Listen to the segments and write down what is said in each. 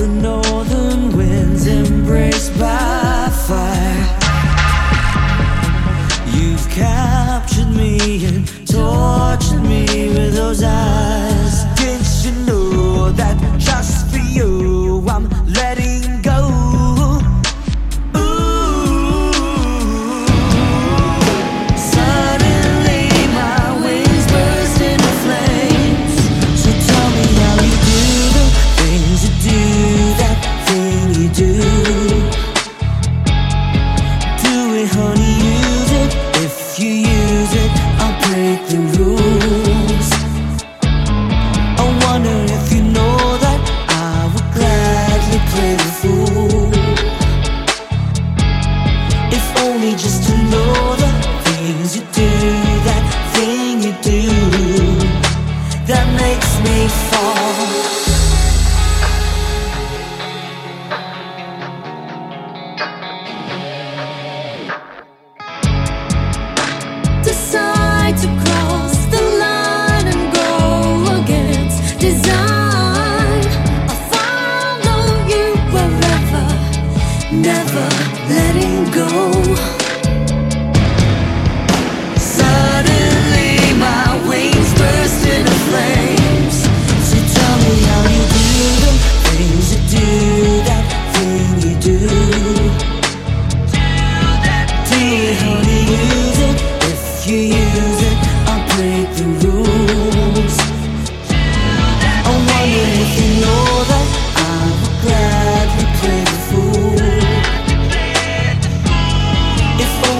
the northern winds embraced by fire. You've captured me and tortured me with those eyes. Honey, use it. If you use it, I'll break the rules. I wonder if you know that I would gladly play the fool. If only just to know the things you do,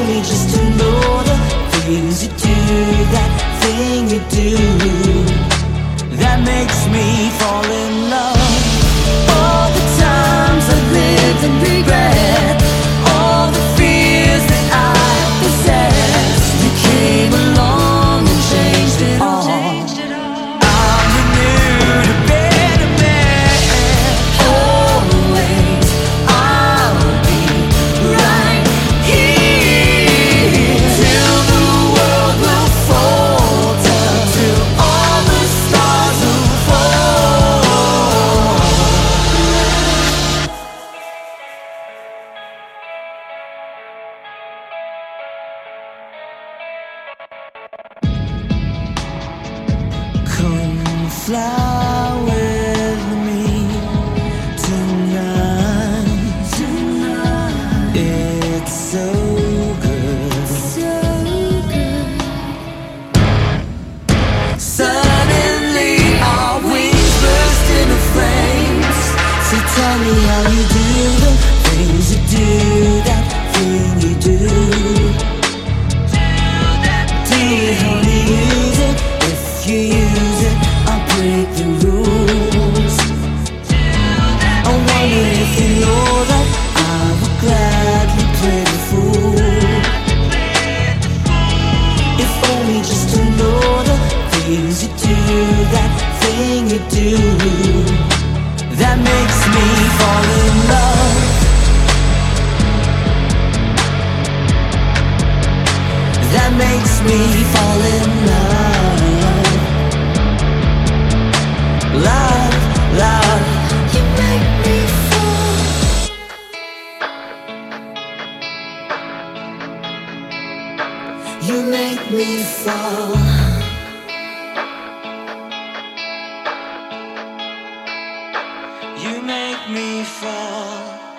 just to know the things you do, that thing you do, that makes me fall in love. Tell me how you do the things you do, the rules. I wonder if you know that I would gladly play the fool. If only just to know the things you do, that thing you do, that makes me fall in love. You make me fall. You make me fall.